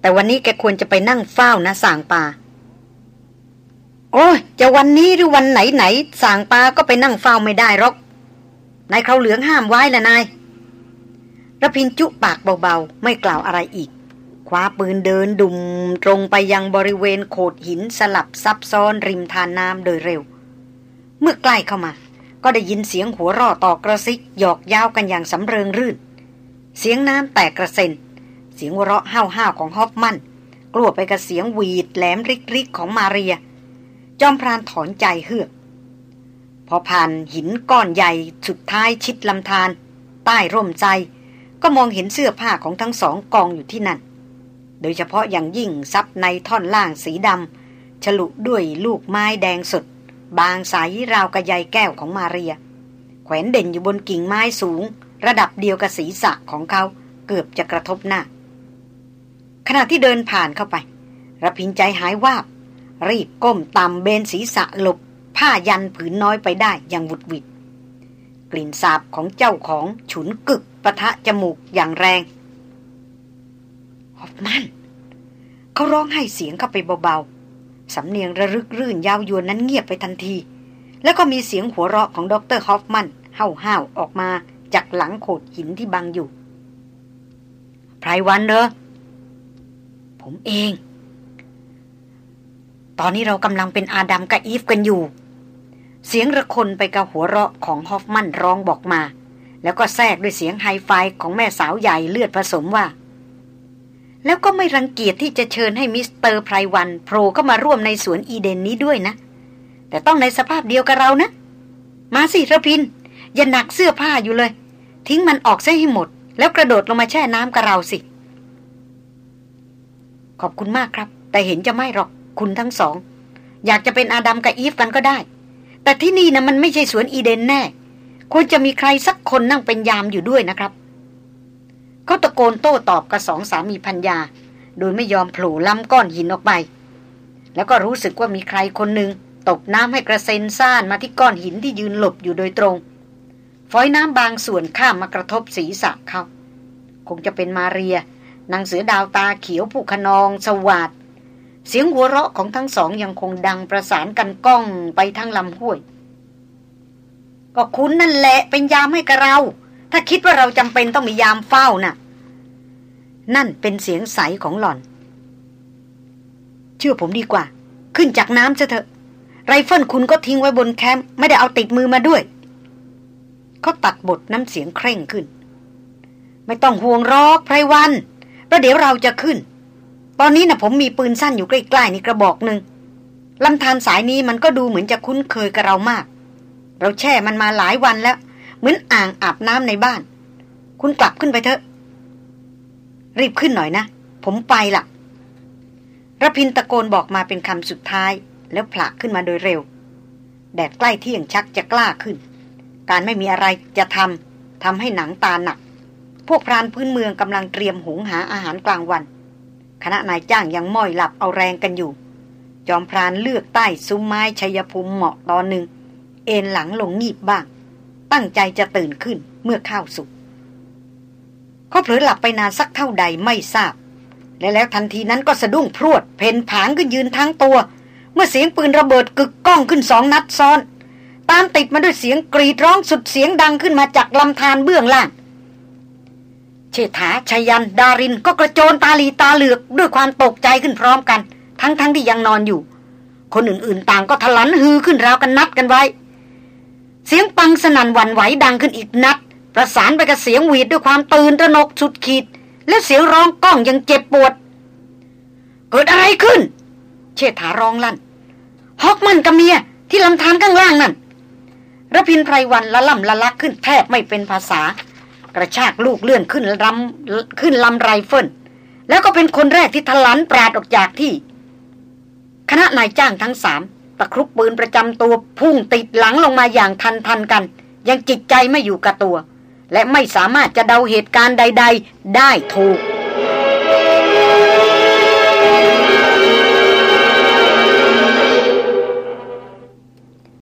แต่วันนี้แกควรจะไปนั่งเฝ้านะสางปาโอ้ยจะวันนี้หรือวันไหนไหนสางปาก็ไปนั่งเฝ้าไม่ได้หรอกนายเขาเหลืองห้ามไว้ละนายระพินจุปากเบาๆ ไม่กล่าวอะไรอีก คว้าปืนเดินดุมตรงไปยังบริเวณโขดหินสลับซับซ้อนริมทานน้ำโดยเร็ว เมื่อใกล้เข้ามา ก็ได้ยินเสียงหัวรอต่อกระซิกหยอกยาวกันอย่างสำเริงรื่น เสียงน้ำแตกกระเซ็น สียงหัวเราะห้าวๆของฮอฟมัน กลัวไปกับเสียงหวีดแหลมริกๆของมาเรีย จอมพรานถอนใจเฮือก พอผ่านหินก้อนใหญ่สุดท้ายชิดลำธารใต้ร่มใจ ก็มองเห็นเสื้อผ้าของทั้งสองกองอยู่ที่นั่น โดยเฉพาะอย่างยิ่งซับในท่อนล่างสีดำฉลุด้วยลูกไม้แดงสด บางสายราวกระยายแก้วของมาเรีย แขวนเด่นอยู่บนกิ่งไม้สูง ระดับเดียวกับศีรษะของเขาเกือบจะกระทบหน้า ขณะที่เดินผ่านเข้าไป ระพินใจหายวาบ รีบก้มต่ำเบนศีรษะหลบ ผ้ายันผืนน้อยไปได้อย่างวุดวิด กลิ่นสาบของเจ้าของฉุนกึกปะทะจมูกอย่างแรงฮอฟมันเขาร้องให้เสียงเข้าไปเบาๆ สำเนียงระรึกรื่นยาวยวนนั้นเงียบไปทันที แล้วก็มีเสียงหัวเราะของดรฮอฟมันห้าวๆออกมาจากหลังโขดหินที่บังอยู่ไพรวัลย์เรอะ ผมเอง ตอนนี้เรากำลังเป็นอาดัมกับอีฟกันอยู่ เสียงระคนไปกับหัวเราะของฮอฟมันร้องบอกมา แล้วก็แทรกด้วยเสียงไฮไฟของแม่สาวใหญ่เลือดผสมว่า แล้วก็ไม่รังเกียจที่จะเชิญให้มิสเตอร์ไพรวัลย์โผล่เข้ามาร่วมในสวนอีเดนนี้ด้วยนะ แต่ต้องในสภาพเดียวกับเรานะ มาสิระพิน อย่าหนักเสื้อผ้าอยู่เลย ทิ้งมันออกซะให้หมด แล้วกระโดดลงมาแช่น้ำกับเราสิ ขอบคุณมากครับ แต่เห็นจะไม่หรอกคุณทั้งสอง อยากจะเป็นอาดัมกับอีฟกันก็ได้ แต่ที่นี่นะมันไม่ใช่สวนอีเดนแน่ ควรจะมีใครสักคนนั่งเป็นยามอยู่ด้วยนะครับเขาตะโกนโต้ตอบกับสองสามีพัญญา โดยไม่ยอมโผล่ล้ำก้อนหินออกไป แล้วก็รู้สึกว่ามีใครคนหนึ่งตกน้ำให้กระเซ็นซ่านมาที่ก้อนหินที่ยืนหลบอยู่โดยตรงฝอยน้ำบางส่วนข้ามมากระทบศีรษะเขา คงจะเป็นมาเรีย นางเสือดาวตาเขียวผู้ขนองสวัสดเสียงหัวเราะของทั้งสองยังคงดังประสานกันก้องไปทั้งลำห้วย ก็คุณนั่นแหละเป็นยามให้กับเรา ถ้าคิดว่าเราจำเป็นต้องมียามเฝ้านะ่ะ นั่นเป็นเสียงใสของหล่อน เชื่อผมดีกว่า ขึ้นจากน้ำเถอะ ไรเฟิลคุณก็ทิ้งไว้บนแคมป์ไม่ได้เอาติดมือมาด้วยเขาตัดบทน้ำเสียงเคร่งขึ้น ไม่ต้องห่วงหรอกไพรวัลย์ ประเดี๋ยวเราจะขึ้น ตอนนี้นะผมมีปืนสั้นอยู่ใกล้ๆนี่กระบอกหนึ่งลำธารสายนี้มันก็ดูเหมือนจะคุ้นเคยกับเรามาก เราแช่มันมาหลายวันแล้ว เหมือนอ่างอาบน้ำในบ้าน คุณกลับขึ้นไปเถอะ รีบขึ้นหน่อยนะ ผมไปละระพินตะโกนบอกมาเป็นคำสุดท้าย แล้วผลักขึ้นมาโดยเร็ว แดดใกล้เที่ยงชักจะกล้าขึ้น การไม่มีอะไรจะทำทำให้หนังตาหนัก พวกพรานพื้นเมืองกำลังเตรียมหุงหาอาหารกลางวัน คณะนายจ้างยังม้อยหลับเอาแรงกันอยู่ จอมพรานเลือกใต้ซุ้มไม้ชัยภูมิเหมาะตอนหนึ่ง เอนหลังลงงีบบ้าง ตั้งใจจะตื่นขึ้นเมื่อข้าวสุกเขาเผลอหลับไปนานสักเท่าใดไม่ทราบ และแล้วทันทีนั้นก็สะดุ้งพรวด เพนผางขึ้นยืนทั้งตัว เมื่อเสียงปืนระเบิดกึกก้องขึ้นสองนัดซ้อน ตามติดมาด้วยเสียงกรีดร้องสุดเสียงดังขึ้นมาจากลำธารเบื้องล่าง เชษฐาชยัน ดารินก็กระโจนตาลีตาเหลือกด้วยความตกใจขึ้นพร้อมกัน ทั้งๆทที่ยังนอนอยู่ คนอื่นๆต่างก็ทะลันฮือขึ้นราวกันนัดกันไว้ เสียงปังสนั่นหวั่นไหวดังขึ้นอีกนัด ประสานไปกับเสียงหวีดด้วยความตื่นตระหนกสุดขีด และเสียงร้องก้องยังเจ็บปวด เกิดอะไรขึ้น เชษฐาร้องลั่นฮอกมันกับเมียที่ลำธารข้างล่างนั่นระพินไพรวันละล่ำละลักขึ้นแทบไม่เป็นภาษา กระชากลูกเลื่อนขึ้นลำขึ้นลำไรเฟิลแล้วก็เป็นคนแรกที่ถลันปราดออกจากที่ คณะนายจ้างทั้งสามตะครุบปืนประจำตัวพุ่งติดหลังลงมาอย่างทันทันกัน ยังจิตใจไม่อยู่กับตัว และไม่สามารถจะเดาเหตุการณ์ใด ๆ ได้ถูก